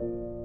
you